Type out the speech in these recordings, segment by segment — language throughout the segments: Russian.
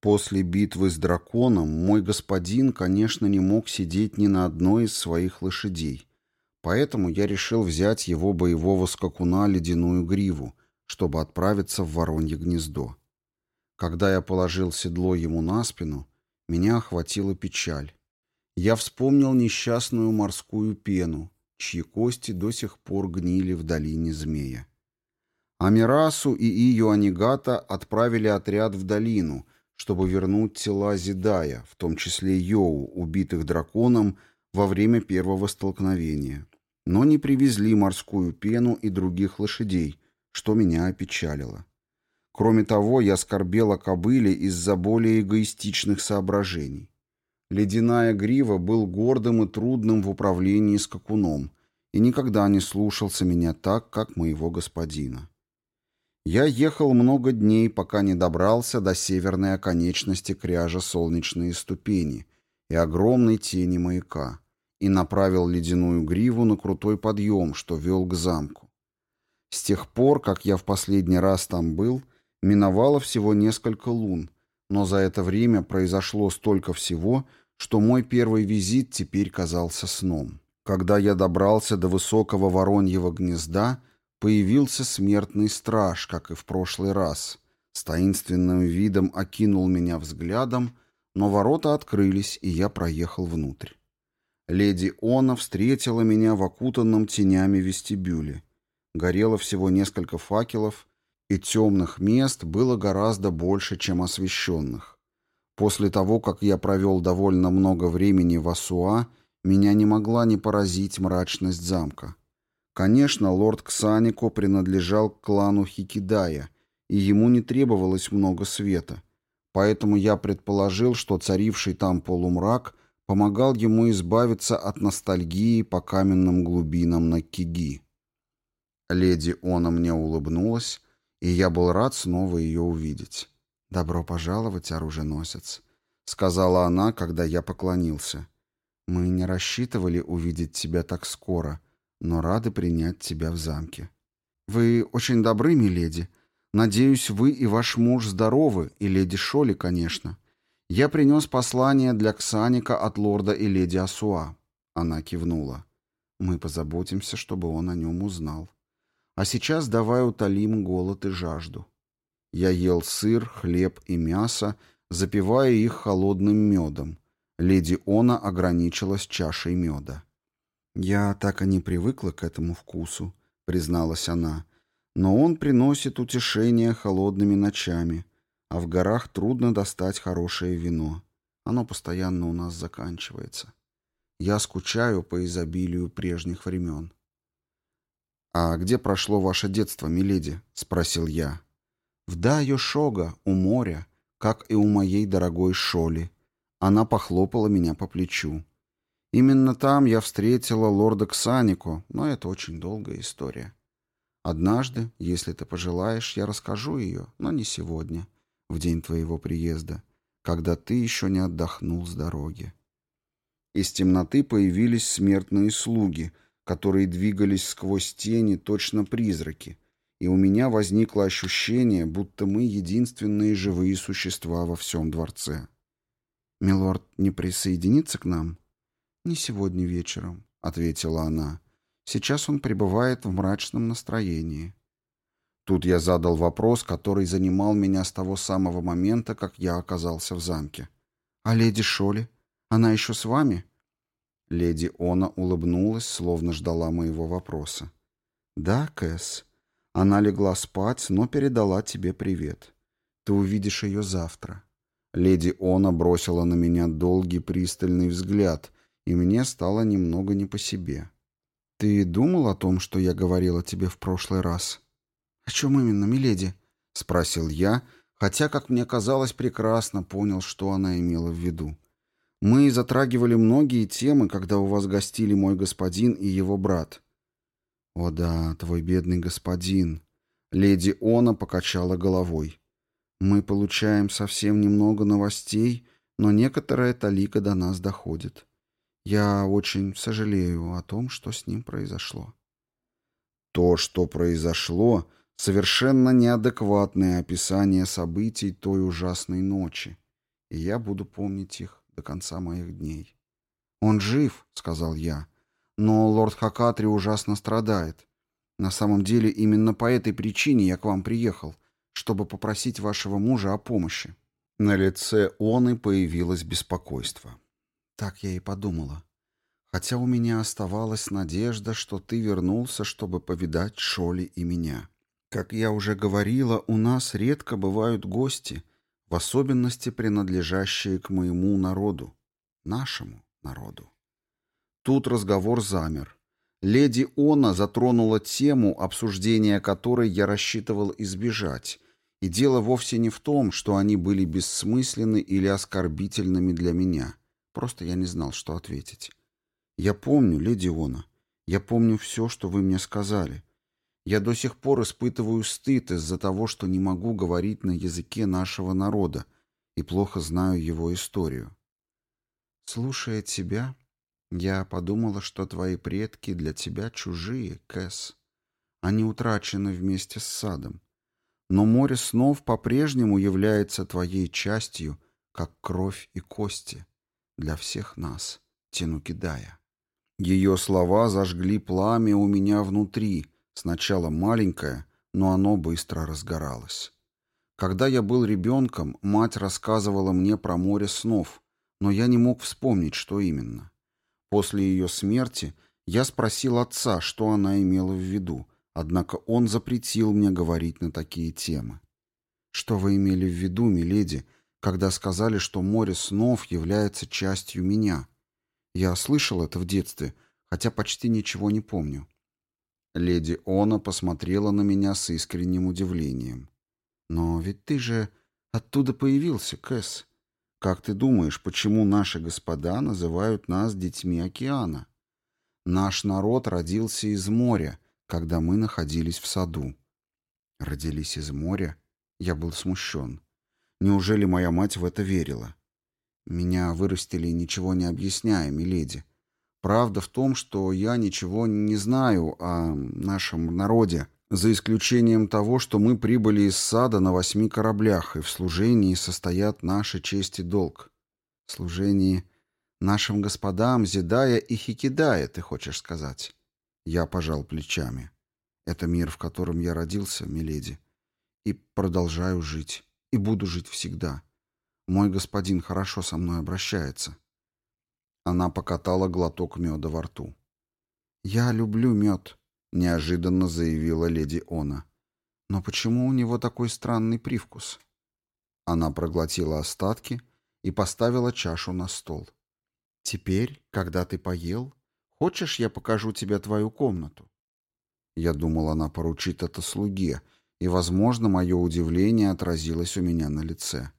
После битвы с драконом мой господин, конечно, не мог сидеть ни на одной из своих лошадей, поэтому я решил взять его боевого скакуна ледяную гриву, чтобы отправиться в воронье гнездо. Когда я положил седло ему на спину, меня охватила печаль. Я вспомнил несчастную морскую пену, чьи кости до сих пор гнили в долине змея. Амирасу и Ию Анигата отправили отряд в долину, чтобы вернуть тела Зидая, в том числе Йоу, убитых драконом во время первого столкновения, но не привезли морскую пену и других лошадей, что меня опечалило. Кроме того, я скорбел о кобыле из-за более эгоистичных соображений. Ледяная грива был гордым и трудным в управлении скакуном и никогда не слушался меня так, как моего господина. Я ехал много дней, пока не добрался до северной оконечности кряжа солнечные ступени и огромной тени маяка и направил ледяную гриву на крутой подъем, что вел к замку. С тех пор, как я в последний раз там был, миновало всего несколько лун, но за это время произошло столько всего, что мой первый визит теперь казался сном. Когда я добрался до высокого вороньего гнезда, появился смертный страж, как и в прошлый раз. С таинственным видом окинул меня взглядом, но ворота открылись, и я проехал внутрь. Леди Она встретила меня в окутанном тенями вестибюле. Горело всего несколько факелов, и темных мест было гораздо больше, чем освещенных. После того, как я провел довольно много времени в Асуа, меня не могла не поразить мрачность замка. Конечно, лорд Ксанико принадлежал к клану Хикидая, и ему не требовалось много света, поэтому я предположил, что царивший там полумрак помогал ему избавиться от ностальгии по каменным глубинам на Киги. Леди Она мне улыбнулась, и я был рад снова ее увидеть. «Добро пожаловать, оруженосец», — сказала она, когда я поклонился. «Мы не рассчитывали увидеть тебя так скоро, но рады принять тебя в замке». «Вы очень добры, миледи. Надеюсь, вы и ваш муж здоровы, и леди Шоли, конечно. Я принес послание для Ксаника от лорда и леди Асуа». Она кивнула. «Мы позаботимся, чтобы он о нем узнал. А сейчас давай утолим голод и жажду. Я ел сыр, хлеб и мясо, запивая их холодным медом. Леди Она ограничилась чашей меда. «Я так и не привыкла к этому вкусу», — призналась она. «Но он приносит утешение холодными ночами, а в горах трудно достать хорошее вино. Оно постоянно у нас заканчивается. Я скучаю по изобилию прежних времен». «А где прошло ваше детство, миледи?» — спросил я. В Дайо-Шога, у моря, как и у моей дорогой Шоли. Она похлопала меня по плечу. Именно там я встретила лорда Ксанико, но это очень долгая история. Однажды, если ты пожелаешь, я расскажу ее, но не сегодня, в день твоего приезда, когда ты еще не отдохнул с дороги. Из темноты появились смертные слуги, которые двигались сквозь тени, точно призраки, и у меня возникло ощущение, будто мы единственные живые существа во всем дворце. «Милорд не присоединится к нам?» «Не сегодня вечером», — ответила она. «Сейчас он пребывает в мрачном настроении». Тут я задал вопрос, который занимал меня с того самого момента, как я оказался в замке. «А леди Шоли? Она еще с вами?» Леди Она улыбнулась, словно ждала моего вопроса. «Да, Кэс», она легла спать, но передала тебе привет. Ты увидишь ее завтра. Леди Она бросила на меня долгий пристальный взгляд, и мне стало немного не по себе. Ты думал о том, что я говорила тебе в прошлый раз? О чем именно, миледи? Спросил я, хотя, как мне казалось, прекрасно понял, что она имела в виду. Мы затрагивали многие темы, когда у вас гостили мой господин и его брат. «О да, твой бедный господин!» Леди Она покачала головой. «Мы получаем совсем немного новостей, но некоторая талика до нас доходит. Я очень сожалею о том, что с ним произошло». То, что произошло, совершенно неадекватное описание событий той ужасной ночи. и я буду помнить их до конца моих дней. «Он жив», — сказал я, — «но лорд Хакатри ужасно страдает. На самом деле именно по этой причине я к вам приехал, чтобы попросить вашего мужа о помощи». На лице он и появилось беспокойство. Так я и подумала. Хотя у меня оставалась надежда, что ты вернулся, чтобы повидать Шоли и меня. Как я уже говорила, у нас редко бывают гости, в особенности принадлежащие к моему народу, нашему народу. Тут разговор замер. Леди Она затронула тему, обсуждения которой я рассчитывал избежать, и дело вовсе не в том, что они были бессмысленны или оскорбительными для меня. Просто я не знал, что ответить. Я помню, леди Она, я помню все, что вы мне сказали. Я до сих пор испытываю стыд из-за того, что не могу говорить на языке нашего народа и плохо знаю его историю. Слушая тебя, я подумала, что твои предки для тебя чужие, Кэс. Они утрачены вместе с садом. Но море снов по-прежнему является твоей частью, как кровь и кости, для всех нас, Тинукидая. Ее слова зажгли пламя у меня внутри, сначала маленькое, но оно быстро разгоралось. Когда я был ребенком, мать рассказывала мне про море снов, но я не мог вспомнить, что именно. После ее смерти я спросил отца, что она имела в виду, однако он запретил мне говорить на такие темы. «Что вы имели в виду, миледи, когда сказали, что море снов является частью меня?» Я слышал это в детстве, хотя почти ничего не помню. Леди Она посмотрела на меня с искренним удивлением. «Но ведь ты же оттуда появился, Кэс. Как ты думаешь, почему наши господа называют нас детьми океана? Наш народ родился из моря, когда мы находились в саду. Родились из моря? Я был смущен. Неужели моя мать в это верила? Меня вырастили, ничего не объясняя, миледи. Правда в том, что я ничего не знаю о нашем народе, за исключением того, что мы прибыли из сада на восьми кораблях, и в служении состоят наши честь и долг. Служении нашим господам Зидая и Хикидая, ты хочешь сказать? Я пожал плечами. Это мир, в котором я родился, миледи, и продолжаю жить, и буду жить всегда. Мой господин хорошо со мной обращается. Она покатала глоток меда во рту. «Я люблю мед», — неожиданно заявила леди Она. «Но почему у него такой странный привкус?» Она проглотила остатки и поставила чашу на стол. «Теперь, когда ты поел, хочешь, я покажу тебе твою комнату?» Я думал, она поручит это слуге, и, возможно, мое удивление отразилось у меня на лице.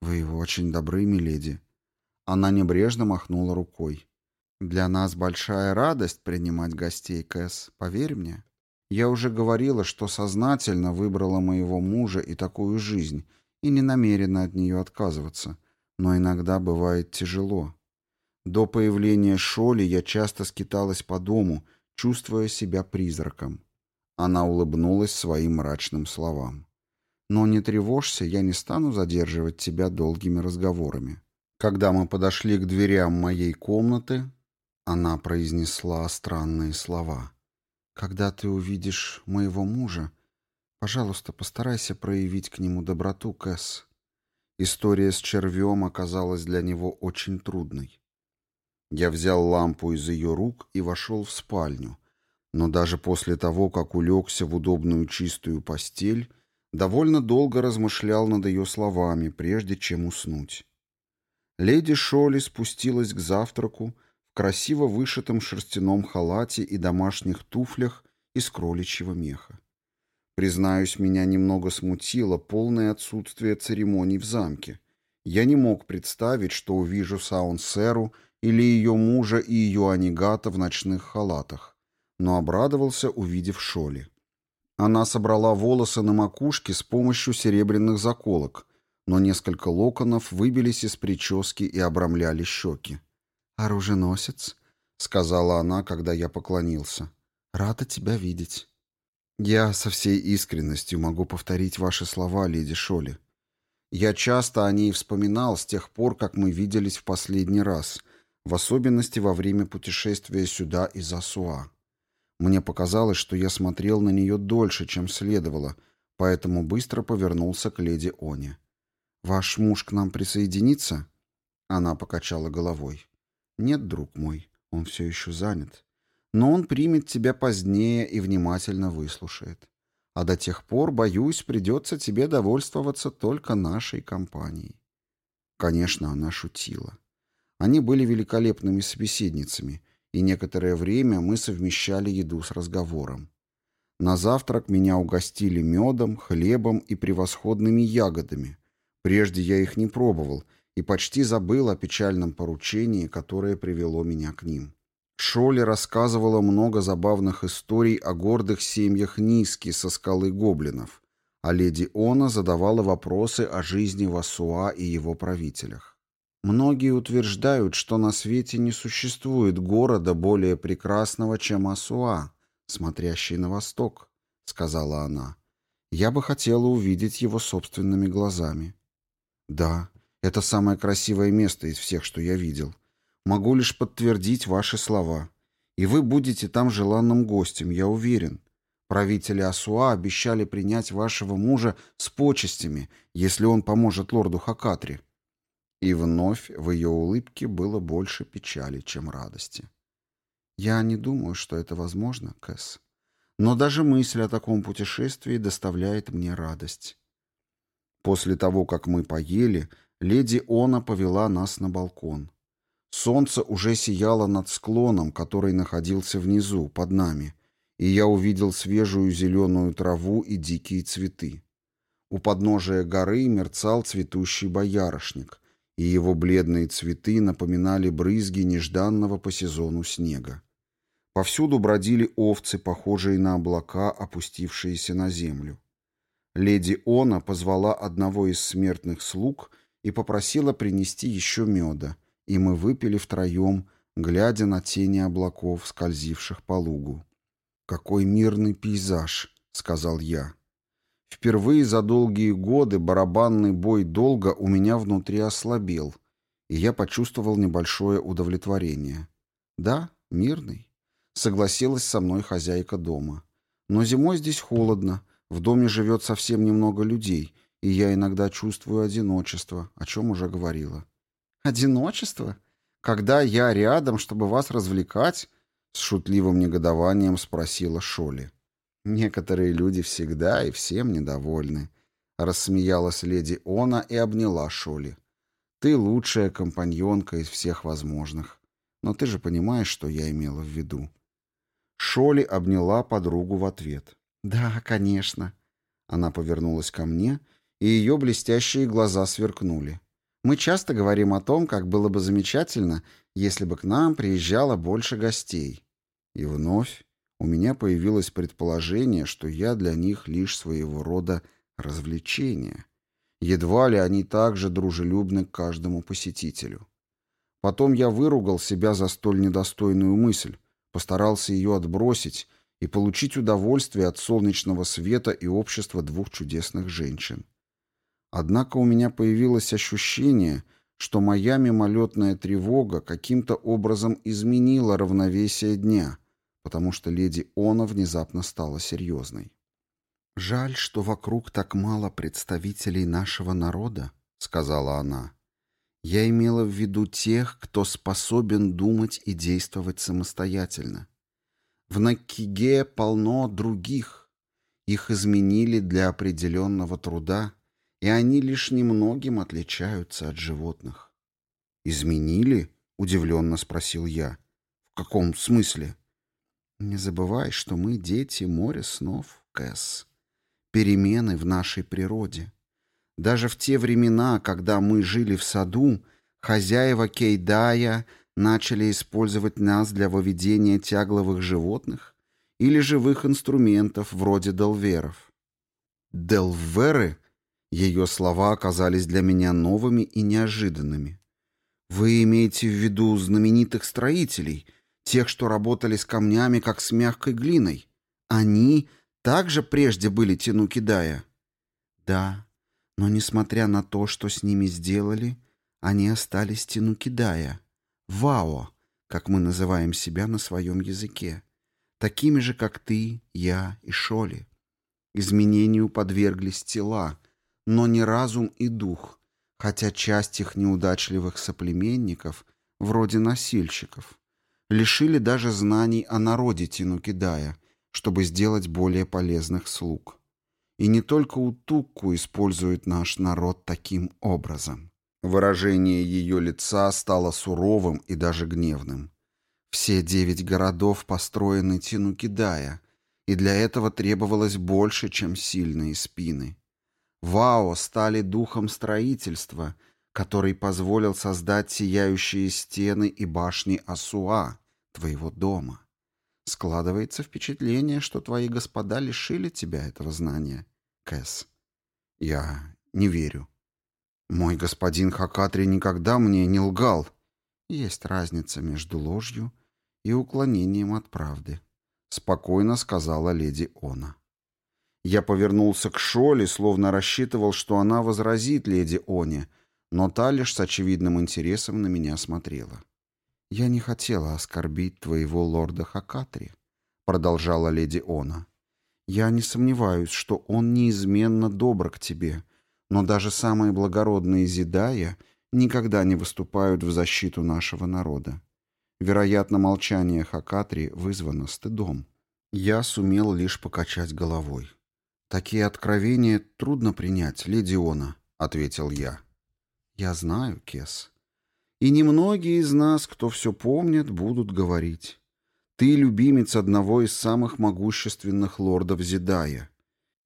«Вы очень добры, миледи». Она небрежно махнула рукой. «Для нас большая радость принимать гостей, Кэс, поверь мне. Я уже говорила, что сознательно выбрала моего мужа и такую жизнь, и не намерена от нее отказываться. Но иногда бывает тяжело. До появления Шоли я часто скиталась по дому, чувствуя себя призраком. Она улыбнулась своим мрачным словам. Но не тревожься, я не стану задерживать тебя долгими разговорами. Когда мы подошли к дверям моей комнаты, она произнесла странные слова. Когда ты увидишь моего мужа, пожалуйста, постарайся проявить к нему доброту, Кэс. История с червем оказалась для него очень трудной. Я взял лампу из ее рук и вошел в спальню, но даже после того, как улегся в удобную чистую постель, довольно долго размышлял над ее словами, прежде чем уснуть. Леди Шоли спустилась к завтраку в красиво вышитом шерстяном халате и домашних туфлях из кроличьего меха. Признаюсь, меня немного смутило полное отсутствие церемоний в замке. Я не мог представить, что увижу Саунсеру или ее мужа и ее анигата в ночных халатах, но обрадовался, увидев Шоли. Она собрала волосы на макушке с помощью серебряных заколок, но несколько локонов выбились из прически и обрамляли щеки. «Оруженосец», — сказала она, когда я поклонился, — «рада тебя видеть». «Я со всей искренностью могу повторить ваши слова, леди Шоли. Я часто о ней вспоминал с тех пор, как мы виделись в последний раз, в особенности во время путешествия сюда из Асуа. Мне показалось, что я смотрел на нее дольше, чем следовало, поэтому быстро повернулся к леди Оне. «Ваш муж к нам присоединится?» Она покачала головой. «Нет, друг мой, он все еще занят. Но он примет тебя позднее и внимательно выслушает. А до тех пор, боюсь, придется тебе довольствоваться только нашей компанией». Конечно, она шутила. Они были великолепными собеседницами, и некоторое время мы совмещали еду с разговором. На завтрак меня угостили медом, хлебом и превосходными ягодами. Прежде я их не пробовал и почти забыл о печальном поручении, которое привело меня к ним. Шоли рассказывала много забавных историй о гордых семьях Низки со скалы гоблинов, а леди Она задавала вопросы о жизни Васуа и его правителях. Многие утверждают, что на свете не существует города более прекрасного, чем Асуа, смотрящий на восток, — сказала она. Я бы хотела увидеть его собственными глазами. Да, это самое красивое место из всех, что я видел. Могу лишь подтвердить ваши слова. И вы будете там желанным гостем, я уверен. Правители Асуа обещали принять вашего мужа с почестями, если он поможет лорду Хакатри. И вновь в ее улыбке было больше печали, чем радости. «Я не думаю, что это возможно, Кэс. Но даже мысль о таком путешествии доставляет мне радость». После того, как мы поели, леди Она повела нас на балкон. Солнце уже сияло над склоном, который находился внизу, под нами, и я увидел свежую зеленую траву и дикие цветы. У подножия горы мерцал цветущий боярышник, и его бледные цветы напоминали брызги нежданного по сезону снега. Повсюду бродили овцы, похожие на облака, опустившиеся на землю. Леди Она позвала одного из смертных слуг и попросила принести еще меда, и мы выпили втроем, глядя на тени облаков, скользивших по лугу. «Какой мирный пейзаж!» — сказал я. Впервые за долгие годы барабанный бой долго у меня внутри ослабел, и я почувствовал небольшое удовлетворение. «Да, мирный», — согласилась со мной хозяйка дома. «Но зимой здесь холодно, в доме живет совсем немного людей, и я иногда чувствую одиночество, о чем уже говорила». «Одиночество? Когда я рядом, чтобы вас развлекать?» С шутливым негодованием спросила Шоли. Некоторые люди всегда и всем недовольны. Рассмеялась леди Она и обняла Шоли. Ты лучшая компаньонка из всех возможных. Но ты же понимаешь, что я имела в виду. Шоли обняла подругу в ответ. Да, конечно. Она повернулась ко мне, и ее блестящие глаза сверкнули. Мы часто говорим о том, как было бы замечательно, если бы к нам приезжало больше гостей. И вновь у меня появилось предположение, что я для них лишь своего рода развлечение. Едва ли они так же дружелюбны к каждому посетителю. Потом я выругал себя за столь недостойную мысль, постарался ее отбросить и получить удовольствие от солнечного света и общества двух чудесных женщин. Однако у меня появилось ощущение, что моя мимолетная тревога каким-то образом изменила равновесие дня — потому что леди Она внезапно стала серьезной. «Жаль, что вокруг так мало представителей нашего народа», — сказала она. «Я имела в виду тех, кто способен думать и действовать самостоятельно. В Накиге полно других. Их изменили для определенного труда, и они лишь немногим отличаются от животных». «Изменили?» — удивленно спросил я. «В каком смысле?» Не забывай, что мы дети моря снов, Кэс. Перемены в нашей природе. Даже в те времена, когда мы жили в саду, хозяева Кейдая начали использовать нас для выведения тягловых животных или живых инструментов вроде делверов. Делверы? Ее слова оказались для меня новыми и неожиданными. Вы имеете в виду знаменитых строителей — Тех, что работали с камнями, как с мягкой глиной. Они также прежде были Тину Кидая. Да, Но, несмотря на то, что с ними сделали, они остались Тинукидая, Вао, как мы называем себя на своем языке, такими же, как ты, я и Шоли. Изменению подверглись тела, но не разум и дух, хотя часть их неудачливых соплеменников, вроде носильщиков, лишили даже знаний о народе Тинукидая, чтобы сделать более полезных слуг. И не только Утукку использует наш народ таким образом. Выражение ее лица стало суровым и даже гневным. Все девять городов построены Тинукидая, и для этого требовалось больше, чем сильные спины. Вао стали духом строительства, который позволил создать сияющие стены и башни Асуа, твоего дома. Складывается впечатление, что твои господа лишили тебя этого знания, Кэс. Я не верю. Мой господин Хакатри никогда мне не лгал. Есть разница между ложью и уклонением от правды, спокойно сказала леди Она. Я повернулся к Шоле, словно рассчитывал, что она возразит леди Оне, но та лишь с очевидным интересом на меня смотрела. «Я не хотела оскорбить твоего лорда Хакатри», — продолжала леди Она. «Я не сомневаюсь, что он неизменно добр к тебе, но даже самые благородные Зидая никогда не выступают в защиту нашего народа. Вероятно, молчание Хакатри вызвано стыдом. Я сумел лишь покачать головой. «Такие откровения трудно принять, леди Она», — ответил я. «Я знаю, Кес. И немногие из нас, кто все помнит, будут говорить. Ты любимец одного из самых могущественных лордов Зидая.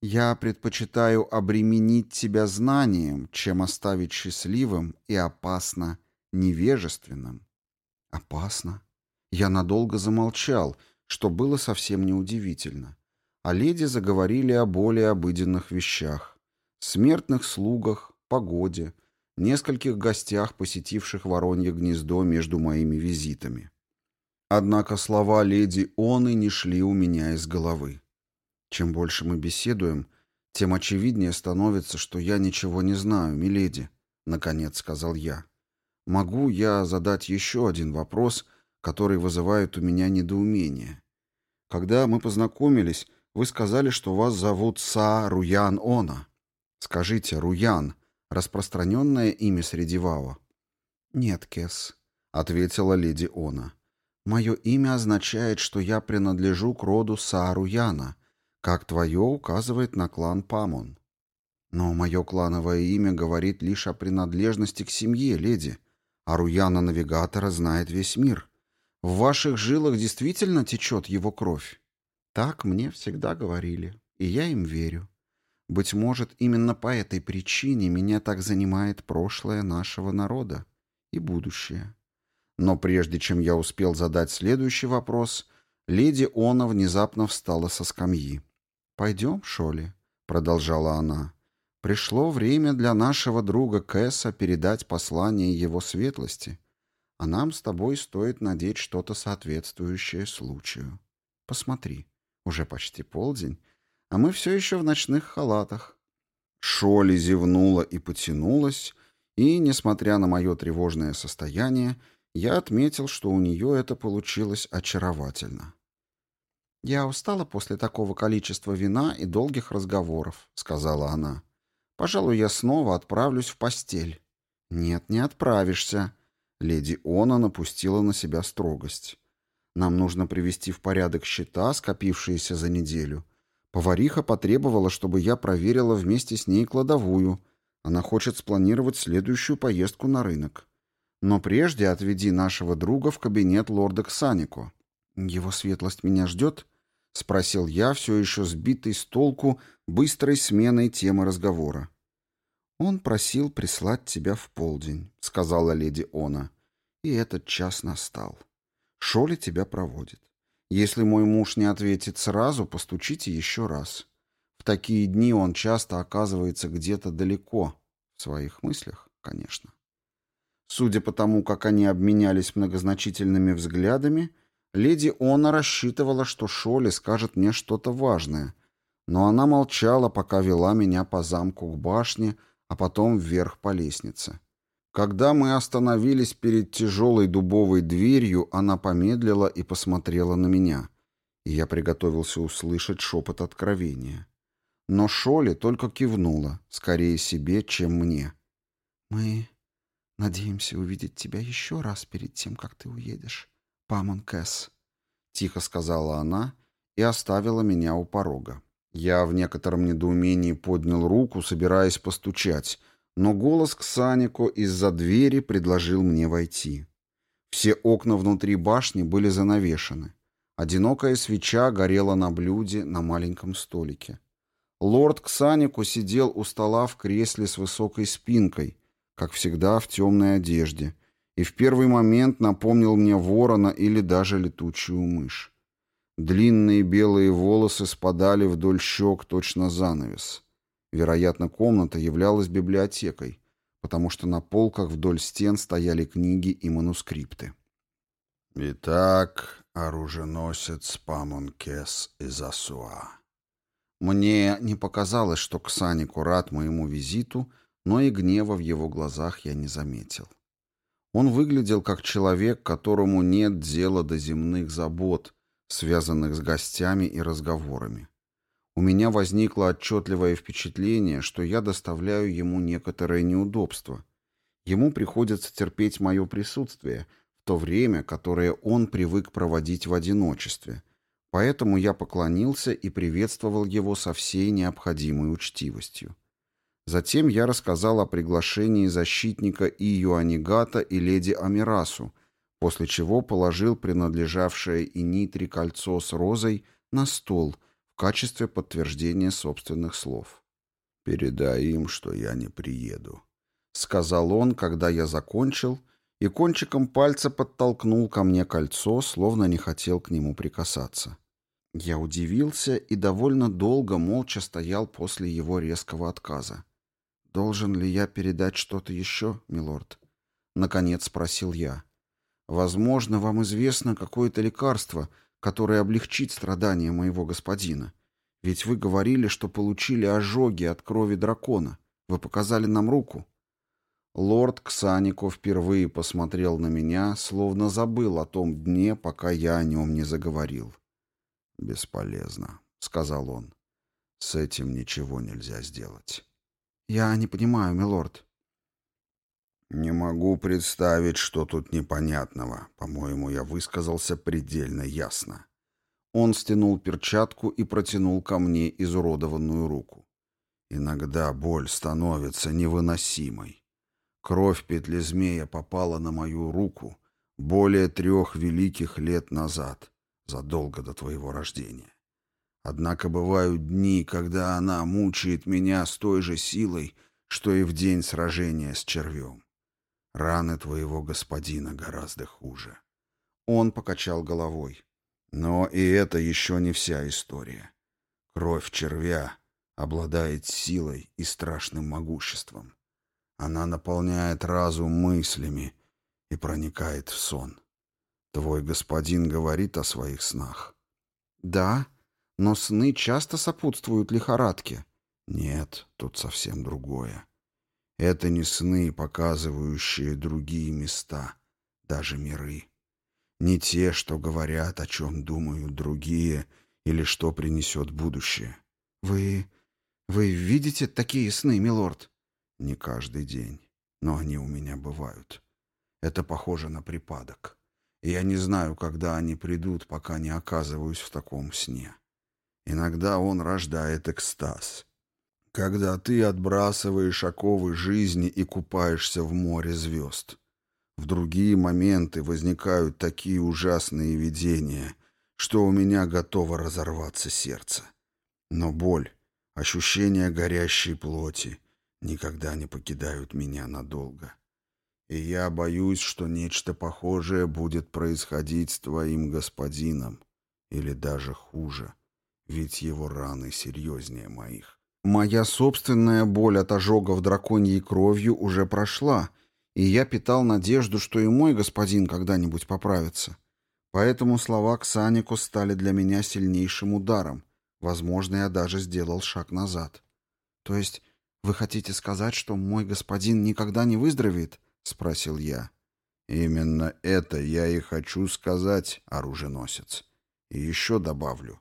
Я предпочитаю обременить тебя знанием, чем оставить счастливым и опасно невежественным». «Опасно?» Я надолго замолчал, что было совсем неудивительно а леди заговорили о более обыденных вещах. Смертных слугах, погоде, нескольких гостях, посетивших Воронье гнездо между моими визитами. Однако слова леди Оны не шли у меня из головы. Чем больше мы беседуем, тем очевиднее становится, что я ничего не знаю, миледи, — наконец сказал я. Могу я задать еще один вопрос, который вызывает у меня недоумение? Когда мы познакомились, вы сказали, что вас зовут Са Руян Она. Скажите, Руян — распространенное имя среди Вао?» «Нет, Кес», — ответила леди Она. «Мое имя означает, что я принадлежу к роду Са Руяна, как твое указывает на клан Памон. Но мое клановое имя говорит лишь о принадлежности к семье, леди, а Руяна-навигатора знает весь мир. В ваших жилах действительно течет его кровь?» Так мне всегда говорили, и я им верю. Быть может, именно по этой причине меня так занимает прошлое нашего народа и будущее. Но прежде чем я успел задать следующий вопрос, леди Она внезапно встала со скамьи. «Пойдем, Шоли», — продолжала она. «Пришло время для нашего друга Кэса передать послание его светлости, а нам с тобой стоит надеть что-то соответствующее случаю. Посмотри». Уже почти полдень, а мы все еще в ночных халатах. Шоли зевнула и потянулась, и, несмотря на мое тревожное состояние, я отметил, что у нее это получилось очаровательно. «Я устала после такого количества вина и долгих разговоров», — сказала она. «Пожалуй, я снова отправлюсь в постель». «Нет, не отправишься». Леди Она напустила на себя строгость. Нам нужно привести в порядок счета, скопившиеся за неделю. Повариха потребовала, чтобы я проверила вместе с ней кладовую. Она хочет спланировать следующую поездку на рынок. Но прежде отведи нашего друга в кабинет лорда Ксанико. Его светлость меня ждет? — спросил я, все еще сбитый с толку быстрой сменой темы разговора. «Он просил прислать тебя в полдень», — сказала леди Она. «И этот час настал». Шоли тебя проводит. Если мой муж не ответит сразу, постучите еще раз. В такие дни он часто оказывается где-то далеко, в своих мыслях, конечно. Судя по тому, как они обменялись многозначительными взглядами, леди Она рассчитывала, что Шоли скажет мне что-то важное, но она молчала, пока вела меня по замку к башне, а потом вверх по лестнице. Когда мы остановились перед тяжелой дубовой дверью, она помедлила и посмотрела на меня, и я приготовился услышать шепот откровения. Но Шоли только кивнула, скорее себе, чем мне. «Мы надеемся увидеть тебя еще раз перед тем, как ты уедешь, Памон Кэс», — тихо сказала она и оставила меня у порога. Я в некотором недоумении поднял руку, собираясь постучать, но голос Ксанико из-за двери предложил мне войти. Все окна внутри башни были занавешены. Одинокая свеча горела на блюде на маленьком столике. Лорд Ксанику сидел у стола в кресле с высокой спинкой, как всегда в темной одежде, и в первый момент напомнил мне ворона или даже летучую мышь. Длинные белые волосы спадали вдоль щек точно занавес. Вероятно, комната являлась библиотекой, потому что на полках вдоль стен стояли книги и манускрипты. «Итак, оруженосец Памонкес из Асуа». Мне не показалось, что Ксанику рад моему визиту, но и гнева в его глазах я не заметил. Он выглядел как человек, которому нет дела до земных забот — связанных с гостями и разговорами. У меня возникло отчетливое впечатление, что я доставляю ему некоторое неудобство. Ему приходится терпеть мое присутствие в то время, которое он привык проводить в одиночестве. Поэтому я поклонился и приветствовал его со всей необходимой учтивостью. Затем я рассказал о приглашении защитника Ию Анигата и леди Амирасу, после чего положил принадлежавшее и Нитри кольцо с розой на стол качестве подтверждения собственных слов. «Передай им, что я не приеду», — сказал он, когда я закончил, и кончиком пальца подтолкнул ко мне кольцо, словно не хотел к нему прикасаться. Я удивился и довольно долго молча стоял после его резкого отказа. «Должен ли я передать что-то еще, милорд?» — наконец спросил я. Возможно, вам известно какое-то лекарство, которое облегчит страдания моего господина. Ведь вы говорили, что получили ожоги от крови дракона. Вы показали нам руку. Лорд Ксанико впервые посмотрел на меня, словно забыл о том дне, пока я о нем не заговорил. «Бесполезно», — сказал он. «С этим ничего нельзя сделать». «Я не понимаю, милорд». «Не могу представить, что тут непонятного. По-моему, я высказался предельно ясно». Он стянул перчатку и протянул ко мне изуродованную руку. Иногда боль становится невыносимой. Кровь петли змея попала на мою руку более трех великих лет назад, задолго до твоего рождения. Однако бывают дни, когда она мучает меня с той же силой, что и в день сражения с червем. Раны твоего господина гораздо хуже. Он покачал головой. Но и это еще не вся история. Кровь червя обладает силой и страшным могуществом. Она наполняет разум мыслями и проникает в сон. Твой господин говорит о своих снах. Да, но сны часто сопутствуют лихорадке. Нет, тут совсем другое. Это не сны, показывающие другие места, даже миры. Не те, что говорят, о чем думают другие, или что принесет будущее. Вы... вы видите такие сны, милорд? Не каждый день, но они у меня бывают. Это похоже на припадок. Я не знаю, когда они придут, пока не оказываюсь в таком сне. Иногда он рождает экстаз — когда ты отбрасываешь оковы жизни и купаешься в море звезд. В другие моменты возникают такие ужасные видения, что у меня готово разорваться сердце. Но боль, ощущение горящей плоти никогда не покидают меня надолго. И я боюсь, что нечто похожее будет происходить с твоим господином, или даже хуже, ведь его раны серьезнее моих. Моя собственная боль от ожогов драконьей кровью уже прошла, и я питал надежду, что и мой господин когда-нибудь поправится. Поэтому слова Ксанику стали для меня сильнейшим ударом. Возможно, я даже сделал шаг назад. То есть «Вы хотите сказать, что мой господин никогда не выздоровеет?» — спросил я. «Именно это я и хочу сказать, оруженосец. И еще добавлю,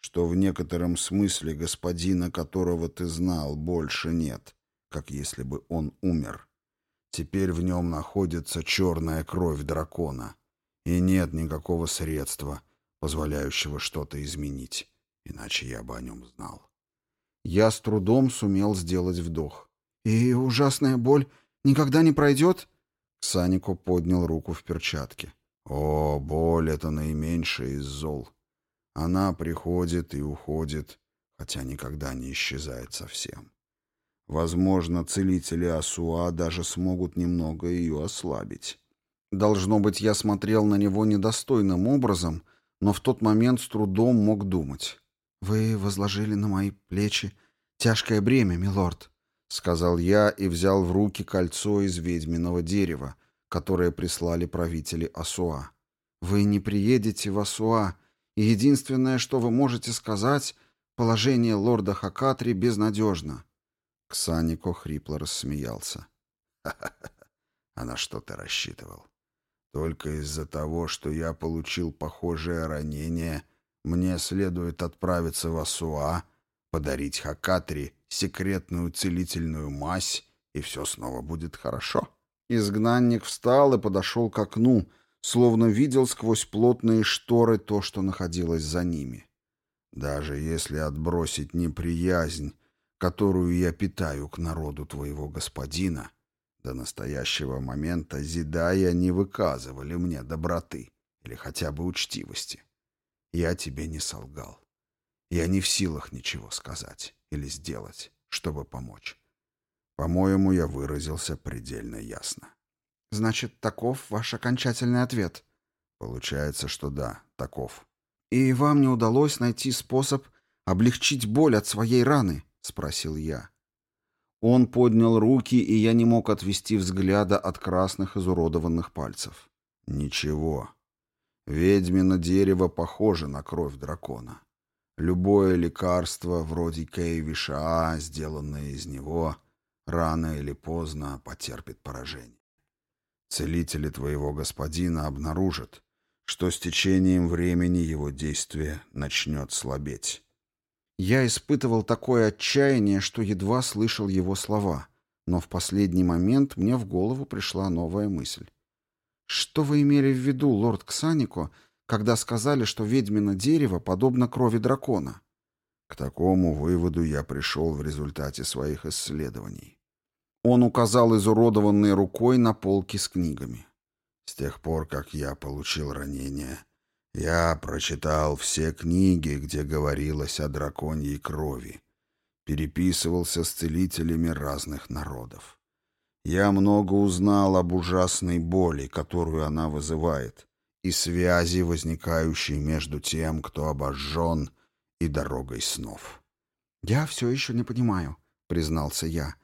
что в некотором смысле господина, которого ты знал, больше нет, как если бы он умер. Теперь в нем находится черная кровь дракона, и нет никакого средства, позволяющего что-то изменить, иначе я бы о нем знал». Я с трудом сумел сделать вдох. «И ужасная боль никогда не пройдет?» Санико поднял руку в перчатке. «О, боль — это наименьшее из зол. Она приходит и уходит, хотя никогда не исчезает совсем. Возможно, целители Асуа даже смогут немного ее ослабить. Должно быть, я смотрел на него недостойным образом, но в тот момент с трудом мог думать. «Вы возложили на мои плечи тяжкое бремя, милорд», — сказал я и взял в руки кольцо из ведьминого дерева, которое прислали правители Асуа. «Вы не приедете в Асуа, единственное, что вы можете сказать, положение лорда Хакатри безнадежно». Ксанико хрипло рассмеялся. «Ха-ха-ха! А на что ты рассчитывал? Только из-за того, что я получил похожее ранение, мне следует отправиться в Асуа, подарить Хакатри секретную целительную мазь, и все снова будет хорошо. Изгнанник встал и подошел к окну, словно видел сквозь плотные шторы то, что находилось за ними. Даже если отбросить неприязнь, которую я питаю к народу твоего господина, до настоящего момента Зидая не выказывали мне доброты или хотя бы учтивости. Я тебе не солгал. Я не в силах ничего сказать или сделать, чтобы помочь. По-моему, я выразился предельно ясно. Значит, таков ваш окончательный ответ? Получается, что да, таков. И вам не удалось найти способ облегчить боль от своей раны? Спросил я. Он поднял руки, и я не мог отвести взгляда от красных изуродованных пальцев. Ничего. Ведьмино дерево похоже на кровь дракона. Любое лекарство, вроде Кейвиша, сделанное из него, рано или поздно потерпит поражение. Целители твоего господина обнаружат, что с течением времени его действие начнет слабеть. Я испытывал такое отчаяние, что едва слышал его слова, но в последний момент мне в голову пришла новая мысль. «Что вы имели в виду, лорд Ксанико, когда сказали, что ведьмино дерево подобно крови дракона?» К такому выводу я пришел в результате своих исследований. Он указал изуродованной рукой на полки с книгами. С тех пор, как я получил ранение, я прочитал все книги, где говорилось о драконьей крови, переписывался с целителями разных народов. Я много узнал об ужасной боли, которую она вызывает, и связи, возникающей между тем, кто обожжен, и дорогой снов. «Я все еще не понимаю», — признался я.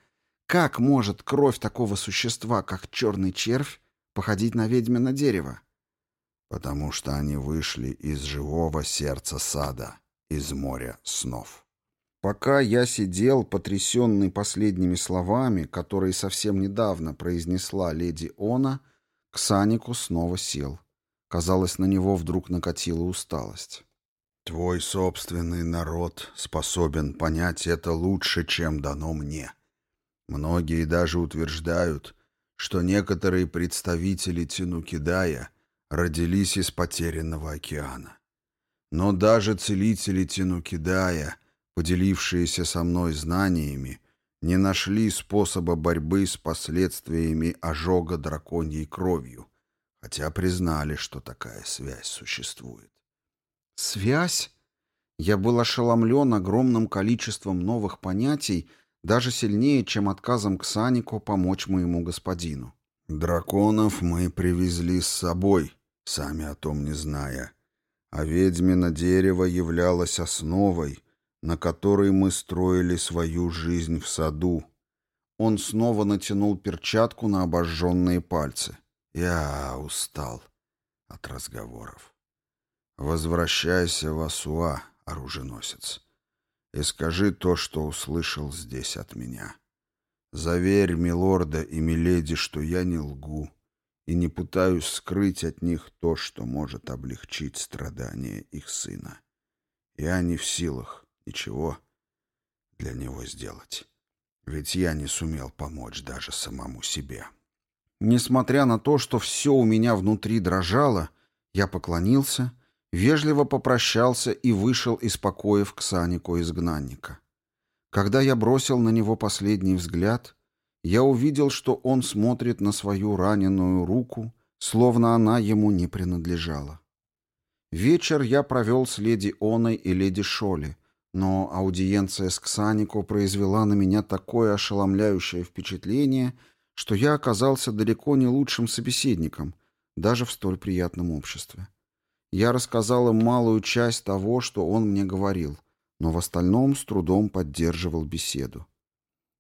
«Как может кровь такого существа, как черный червь, походить на ведьмино дерево?» «Потому что они вышли из живого сердца сада, из моря снов». Пока я сидел, потрясенный последними словами, которые совсем недавно произнесла леди Она, Ксанику снова сел. Казалось, на него вдруг накатила усталость. «Твой собственный народ способен понять это лучше, чем дано мне. Многие даже утверждают, что некоторые представители Тинукидая родились из потерянного океана. Но даже целители Тинукидая — поделившиеся со мной знаниями, не нашли способа борьбы с последствиями ожога драконьей кровью, хотя признали, что такая связь существует. Связь? Я был ошеломлен огромным количеством новых понятий, даже сильнее, чем отказом Ксанику помочь моему господину. Драконов мы привезли с собой, сами о том не зная, а ведьмино дерево являлось основой, на которой мы строили свою жизнь в саду. Он снова натянул перчатку на обожженные пальцы. Я устал от разговоров. Возвращайся в Асуа, оруженосец, и скажи то, что услышал здесь от меня. Заверь милорда и миледи, что я не лгу и не пытаюсь скрыть от них то, что может облегчить страдания их сына. Я не в силах ничего для него сделать, ведь я не сумел помочь даже самому себе. Несмотря на то, что все у меня внутри дрожало, я поклонился, вежливо попрощался и вышел из покоев Ксанико-изгнанника. Когда я бросил на него последний взгляд, я увидел, что он смотрит на свою раненую руку, словно она ему не принадлежала. Вечер я провел с леди Оной и леди Шоли, но аудиенция с Ксанико произвела на меня такое ошеломляющее впечатление, что я оказался далеко не лучшим собеседником, даже в столь приятном обществе. Я рассказал им малую часть того, что он мне говорил, но в остальном с трудом поддерживал беседу.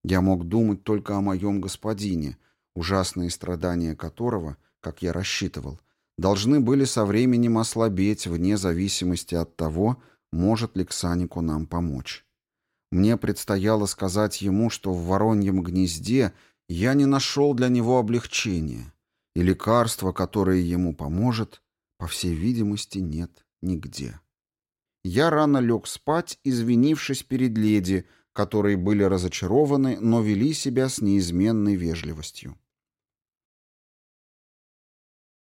Я мог думать только о моем господине, ужасные страдания которого, как я рассчитывал, должны были со временем ослабеть вне зависимости от того, может ли Ксанику нам помочь. Мне предстояло сказать ему, что в вороньем гнезде я не нашел для него облегчения, и лекарства, которое ему поможет, по всей видимости, нет нигде. Я рано лег спать, извинившись перед леди, которые были разочарованы, но вели себя с неизменной вежливостью.